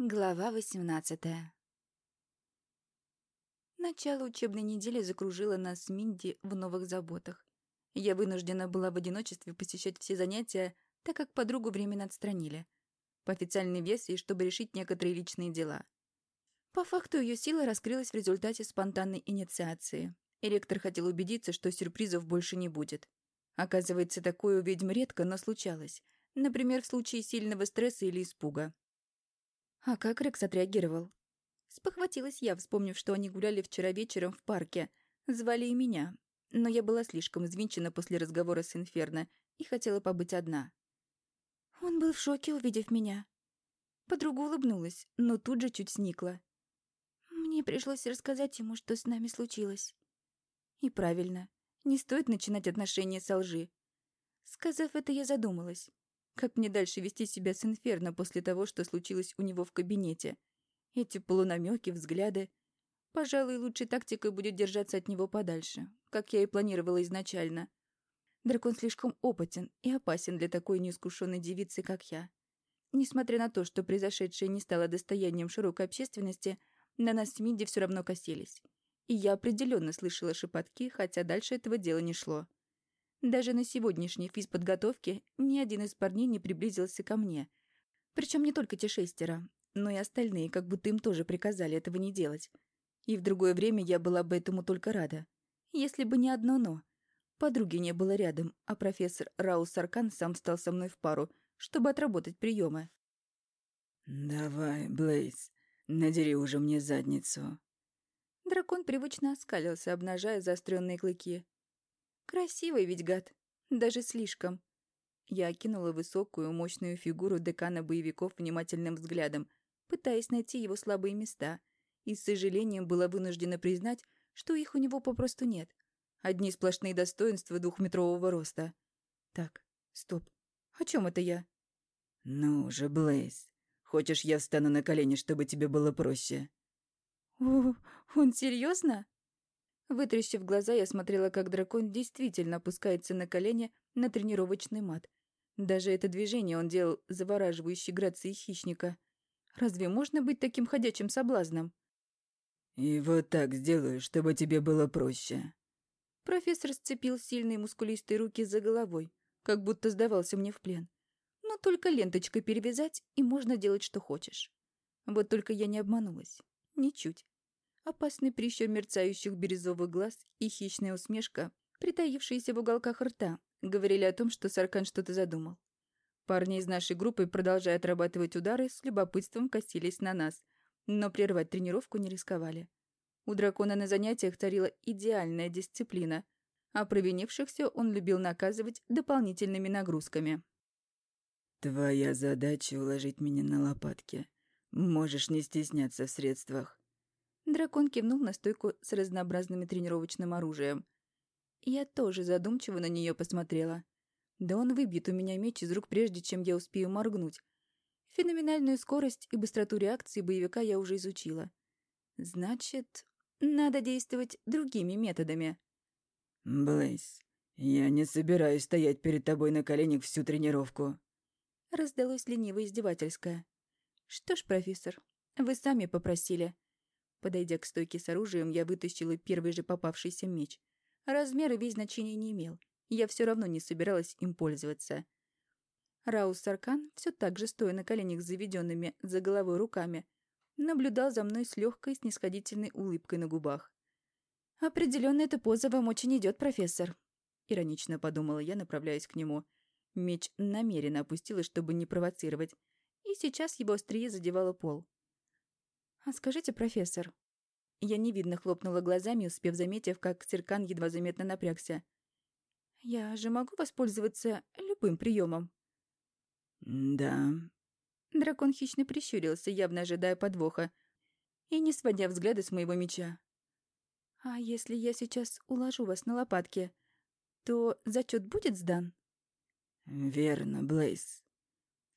Глава 18 Начало учебной недели закружило нас с Минди в новых заботах. Я вынуждена была в одиночестве посещать все занятия, так как подругу временно отстранили. По официальной версии, чтобы решить некоторые личные дела. По факту ее сила раскрылась в результате спонтанной инициации. И ректор хотел убедиться, что сюрпризов больше не будет. Оказывается, такое у ведьм редко, но случалось. Например, в случае сильного стресса или испуга. А как Рекс отреагировал? Спохватилась я, вспомнив, что они гуляли вчера вечером в парке. Звали и меня. Но я была слишком взвинчена после разговора с Инферно и хотела побыть одна. Он был в шоке, увидев меня. Подруга улыбнулась, но тут же чуть сникла. Мне пришлось рассказать ему, что с нами случилось. И правильно. Не стоит начинать отношения со лжи. Сказав это, я задумалась. Как мне дальше вести себя с Инферно после того, что случилось у него в кабинете? Эти полунамеки, взгляды. Пожалуй, лучшей тактикой будет держаться от него подальше, как я и планировала изначально. Дракон слишком опытен и опасен для такой неискушенной девицы, как я. Несмотря на то, что произошедшее не стало достоянием широкой общественности, на нас с Минди все равно косились. И я определенно слышала шепотки, хотя дальше этого дела не шло. Даже на сегодняшней физподготовке ни один из парней не приблизился ко мне. Причем не только те шестеро, но и остальные, как будто им тоже приказали этого не делать. И в другое время я была бы этому только рада. Если бы не одно «но». Подруги не было рядом, а профессор Раус Аркан сам стал со мной в пару, чтобы отработать приемы. «Давай, Блейз, надери уже мне задницу». Дракон привычно оскалился, обнажая заостренные клыки. Красивый ведь гад. Даже слишком. Я окинула высокую, мощную фигуру декана боевиков внимательным взглядом, пытаясь найти его слабые места, и с сожалением была вынуждена признать, что их у него попросту нет. Одни сплошные достоинства двухметрового роста. Так, стоп. О чем это я? Ну же, Блейз. Хочешь, я встану на колени, чтобы тебе было проще? О, он серьезно? Вытрящив глаза, я смотрела, как дракон действительно опускается на колени на тренировочный мат. Даже это движение он делал завораживающей грацией хищника. Разве можно быть таким ходячим соблазном? «И вот так сделаю, чтобы тебе было проще». Профессор сцепил сильные мускулистые руки за головой, как будто сдавался мне в плен. Но только ленточкой перевязать, и можно делать, что хочешь. Вот только я не обманулась. Ничуть. Опасный прищур мерцающих бирюзовых глаз и хищная усмешка, притаившиеся в уголках рта, говорили о том, что Саркан что-то задумал. Парни из нашей группы, продолжая отрабатывать удары, с любопытством косились на нас, но прервать тренировку не рисковали. У дракона на занятиях царила идеальная дисциплина, а провинившихся он любил наказывать дополнительными нагрузками. «Твоя задача — уложить меня на лопатки. Можешь не стесняться в средствах. Дракон кивнул на стойку с разнообразным тренировочным оружием. Я тоже задумчиво на нее посмотрела. Да он выбьет у меня меч из рук, прежде чем я успею моргнуть. Феноменальную скорость и быстроту реакции боевика я уже изучила. Значит, надо действовать другими методами. Блейз, я не собираюсь стоять перед тобой на коленях всю тренировку. Раздалось лениво издевательское. Что ж, профессор, вы сами попросили. Подойдя к стойке с оружием, я вытащила первый же попавшийся меч. Размер и весь значения не имел. Я все равно не собиралась им пользоваться. Раус Саркан, все так же стоя на коленях с заведенными за головой руками, наблюдал за мной с легкой снисходительной улыбкой на губах. Определенно эта поза вам очень идет, профессор», — иронично подумала я, направляясь к нему. Меч намеренно опустила, чтобы не провоцировать, и сейчас его острие задевало пол. «А скажите, профессор...» Я невидно хлопнула глазами, успев заметив, как Серкан едва заметно напрягся. «Я же могу воспользоваться любым приемом. «Да». Дракон хищно прищурился, явно ожидая подвоха, и не сводя взгляда с моего меча. «А если я сейчас уложу вас на лопатки, то зачет будет сдан?» «Верно, Блейз».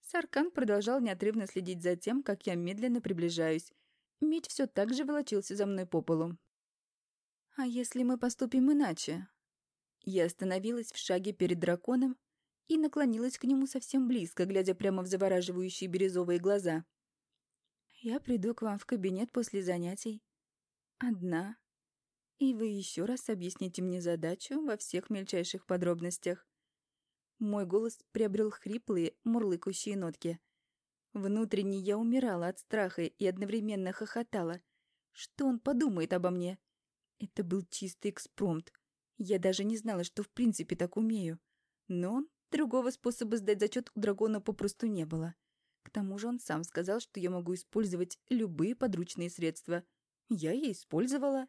Саркан продолжал неотрывно следить за тем, как я медленно приближаюсь, Меч все так же волочился за мной по полу. «А если мы поступим иначе?» Я остановилась в шаге перед драконом и наклонилась к нему совсем близко, глядя прямо в завораживающие бирюзовые глаза. Я приду к вам в кабинет после занятий. Одна. И вы еще раз объясните мне задачу во всех мельчайших подробностях. Мой голос приобрел хриплые, мурлыкающие нотки. Внутренне я умирала от страха и одновременно хохотала. Что он подумает обо мне? Это был чистый экспромт. Я даже не знала, что в принципе так умею. Но другого способа сдать зачет у дракона попросту не было. К тому же он сам сказал, что я могу использовать любые подручные средства. Я и использовала.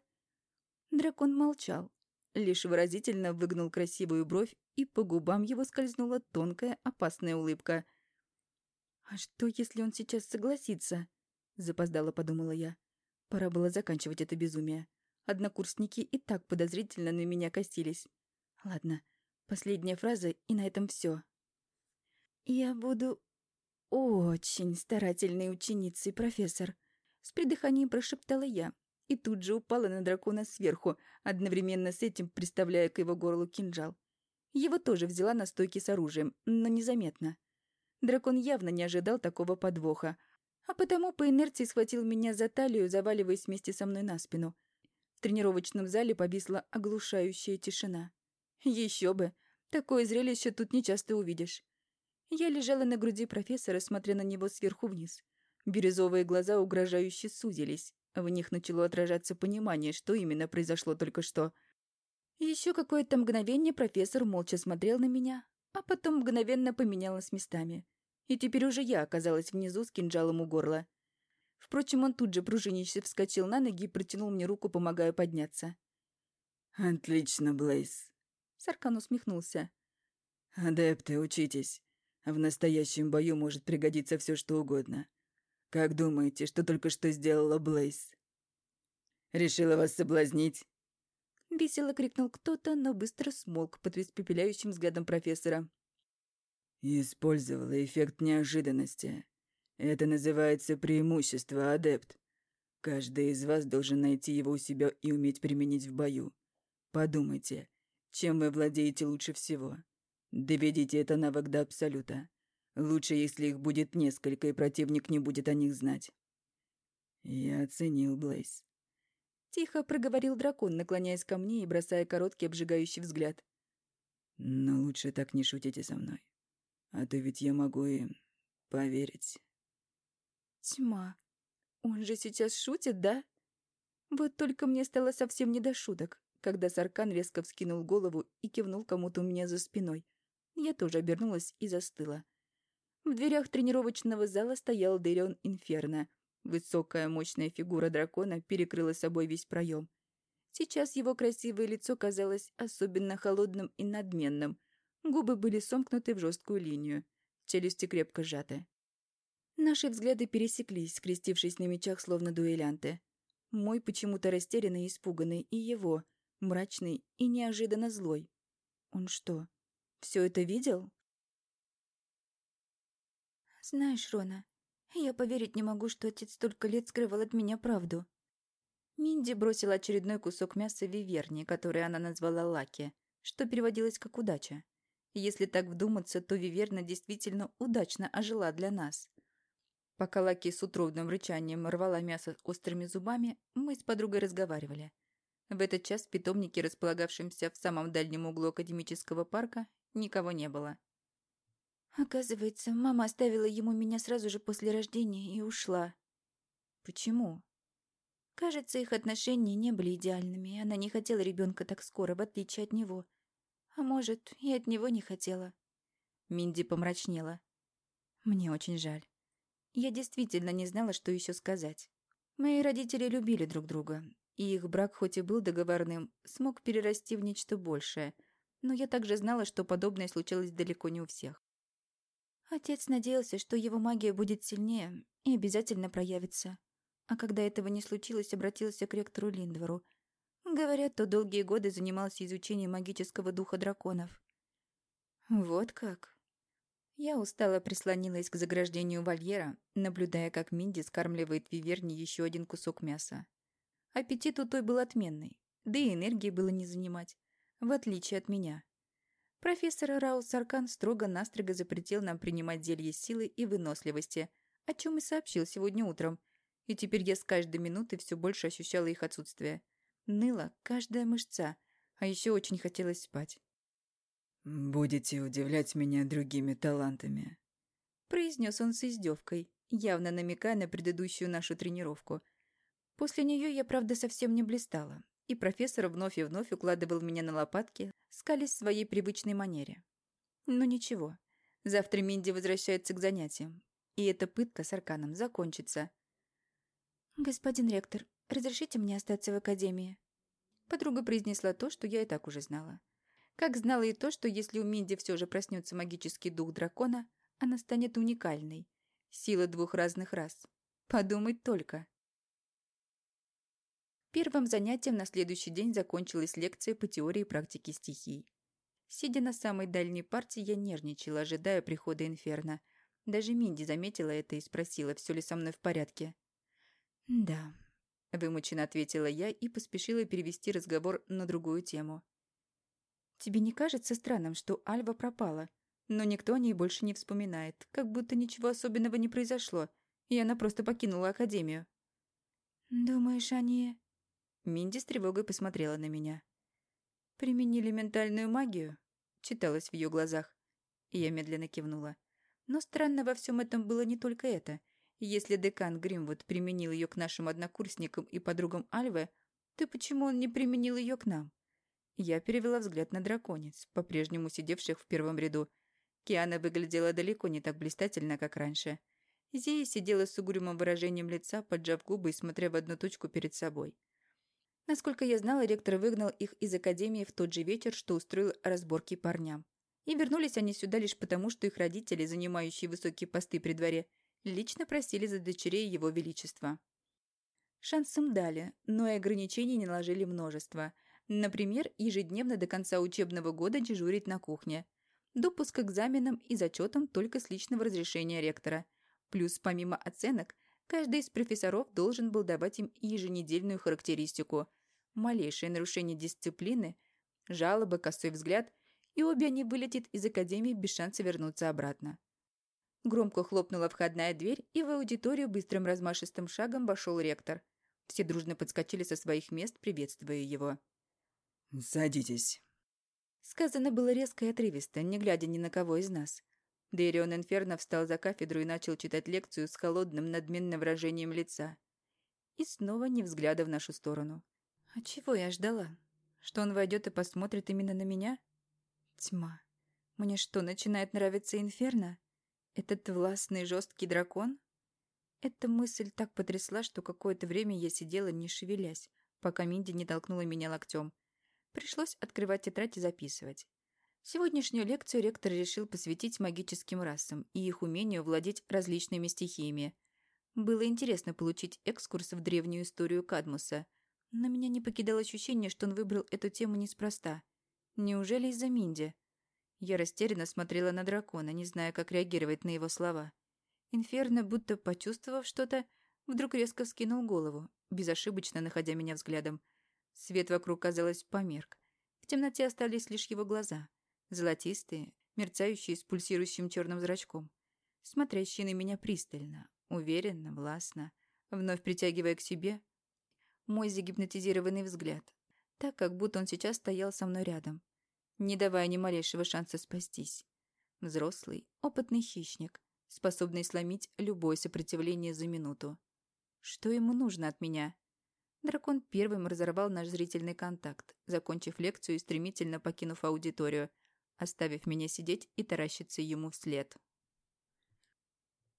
Дракон молчал, лишь выразительно выгнул красивую бровь, и по губам его скользнула тонкая опасная улыбка. «А что, если он сейчас согласится?» — запоздало подумала я. Пора было заканчивать это безумие. Однокурсники и так подозрительно на меня косились. Ладно, последняя фраза, и на этом все. «Я буду очень старательной ученицей, профессор», — с придыханием прошептала я, и тут же упала на дракона сверху, одновременно с этим приставляя к его горлу кинжал. Его тоже взяла на стойке с оружием, но незаметно. Дракон явно не ожидал такого подвоха, а потому по инерции схватил меня за талию, заваливаясь вместе со мной на спину. В тренировочном зале повисла оглушающая тишина. Еще бы! Такое зрелище тут нечасто увидишь. Я лежала на груди профессора, смотря на него сверху вниз. Бирюзовые глаза угрожающе сузились. В них начало отражаться понимание, что именно произошло только что. Еще какое-то мгновение профессор молча смотрел на меня, а потом мгновенно поменялась местами. И теперь уже я оказалась внизу с кинжалом у горла. Впрочем, он тут же пружинище вскочил на ноги и протянул мне руку, помогая подняться. «Отлично, Блейз!» Саркан усмехнулся. «Адепты, учитесь. В настоящем бою может пригодиться все, что угодно. Как думаете, что только что сделала Блейз? Решила вас соблазнить? Весело крикнул кто-то, но быстро смолк под испепеляющим взглядом профессора. Использовала эффект неожиданности. Это называется преимущество, адепт. Каждый из вас должен найти его у себя и уметь применить в бою. Подумайте, чем вы владеете лучше всего. Доведите это навык до абсолюта. Лучше, если их будет несколько, и противник не будет о них знать. Я оценил Блейз. Тихо проговорил дракон, наклоняясь ко мне и бросая короткий обжигающий взгляд. Но лучше так не шутите со мной. А то ведь я могу и поверить. Тьма. Он же сейчас шутит, да? Вот только мне стало совсем не до шуток, когда Саркан резко вскинул голову и кивнул кому-то у меня за спиной. Я тоже обернулась и застыла. В дверях тренировочного зала стоял Дэрион Инферно. Высокая мощная фигура дракона перекрыла собой весь проем. Сейчас его красивое лицо казалось особенно холодным и надменным. Губы были сомкнуты в жесткую линию, челюсти крепко сжаты. Наши взгляды пересеклись, скрестившись на мечах, словно дуэлянты. Мой почему-то растерянный и испуганный, и его, мрачный и неожиданно злой. Он что, все это видел? Знаешь, Рона, я поверить не могу, что отец столько лет скрывал от меня правду. Минди бросила очередной кусок мяса Виверни, который она назвала Лаки, что переводилось как «удача». Если так вдуматься, то Виверна действительно удачно ожила для нас. Пока Лаки с утробным рычанием рвала мясо острыми зубами, мы с подругой разговаривали. В этот час в питомнике, располагавшемся в самом дальнем углу академического парка, никого не было. Оказывается, мама оставила ему меня сразу же после рождения и ушла. Почему? Кажется, их отношения не были идеальными, и она не хотела ребенка так скоро, в отличие от него. А может, и от него не хотела. Минди помрачнела. Мне очень жаль. Я действительно не знала, что еще сказать. Мои родители любили друг друга, и их брак, хоть и был договорным, смог перерасти в нечто большее, но я также знала, что подобное случилось далеко не у всех. Отец надеялся, что его магия будет сильнее и обязательно проявится. А когда этого не случилось, обратился к ректору Линдвору. Говорят, то долгие годы занимался изучением магического духа драконов. Вот как. Я устало прислонилась к заграждению вольера, наблюдая, как Минди скармливает Виверне еще один кусок мяса. Аппетит у той был отменный, да и энергии было не занимать, в отличие от меня. Профессор Раус Аркан строго-настрого запретил нам принимать зелье силы и выносливости, о чем и сообщил сегодня утром, И теперь я с каждой минуты все больше ощущала их отсутствие. Ныла каждая мышца, а еще очень хотелось спать. «Будете удивлять меня другими талантами», — произнес он с издевкой, явно намекая на предыдущую нашу тренировку. После нее я, правда, совсем не блистала, и профессор вновь и вновь укладывал меня на лопатки, скались в своей привычной манере. Но ничего, завтра Минди возвращается к занятиям, и эта пытка с Арканом закончится. «Господин ректор, разрешите мне остаться в академии?» Подруга произнесла то, что я и так уже знала. Как знала и то, что если у Минди все же проснется магический дух дракона, она станет уникальной. Сила двух разных рас. Подумать только. Первым занятием на следующий день закончилась лекция по теории и практике стихий. Сидя на самой дальней партии, я нервничала, ожидая прихода Инферно. Даже Минди заметила это и спросила, все ли со мной в порядке. «Да», — вымученно ответила я и поспешила перевести разговор на другую тему. «Тебе не кажется странным, что Альва пропала, но никто о ней больше не вспоминает, как будто ничего особенного не произошло, и она просто покинула Академию?» «Думаешь, они...» Минди с тревогой посмотрела на меня. «Применили ментальную магию?» Читалось в ее глазах. Я медленно кивнула. Но странно во всем этом было не только это. Если декан Гримвуд применил ее к нашим однокурсникам и подругам Альвы, то почему он не применил ее к нам? Я перевела взгляд на драконец, по-прежнему сидевших в первом ряду. Киана выглядела далеко не так блистательно, как раньше. Зея сидела с угрюмым выражением лица, поджав губы и смотря в одну точку перед собой. Насколько я знала, ректор выгнал их из академии в тот же вечер, что устроил разборки парням. И вернулись они сюда лишь потому, что их родители, занимающие высокие посты при дворе, лично просили за дочерей его величества. Шанс им дали, но и ограничений не наложили множество. Например, ежедневно до конца учебного года дежурить на кухне. Допуск к экзаменам и зачетам только с личного разрешения ректора. Плюс, помимо оценок, каждый из профессоров должен был давать им еженедельную характеристику. Малейшее нарушение дисциплины, жалобы, косой взгляд, и обе они вылетят из академии без шанса вернуться обратно. Громко хлопнула входная дверь, и в аудиторию быстрым размашистым шагом вошел ректор. Все дружно подскочили со своих мест, приветствуя его. «Садитесь». Сказано было резко и отрывисто, не глядя ни на кого из нас. Дейрион Инферно встал за кафедру и начал читать лекцию с холодным, надменным выражением лица. И снова не взгляда в нашу сторону. А чего я ждала? Что он войдет и посмотрит именно на меня? Тьма. Мне что, начинает нравиться Инферно? Этот властный жесткий дракон? Эта мысль так потрясла, что какое-то время я сидела, не шевелясь, пока Минди не толкнула меня локтем. Пришлось открывать тетрадь и записывать. Сегодняшнюю лекцию ректор решил посвятить магическим расам и их умению владеть различными стихиями. Было интересно получить экскурс в древнюю историю Кадмуса, но меня не покидало ощущение, что он выбрал эту тему неспроста. Неужели из-за Минди? Я растерянно смотрела на дракона, не зная, как реагировать на его слова. Инферно, будто почувствовав что-то, вдруг резко вскинул голову, безошибочно находя меня взглядом. Свет вокруг, казалось, померк. В темноте остались лишь его глаза. Золотистые, мерцающие с пульсирующим черным зрачком. Смотрящие на меня пристально, уверенно, властно, вновь притягивая к себе мой загипнотизированный взгляд. Так, как будто он сейчас стоял со мной рядом не давая ни малейшего шанса спастись. Взрослый, опытный хищник, способный сломить любое сопротивление за минуту. Что ему нужно от меня? Дракон первым разорвал наш зрительный контакт, закончив лекцию и стремительно покинув аудиторию, оставив меня сидеть и таращиться ему вслед.